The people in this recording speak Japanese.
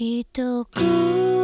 一く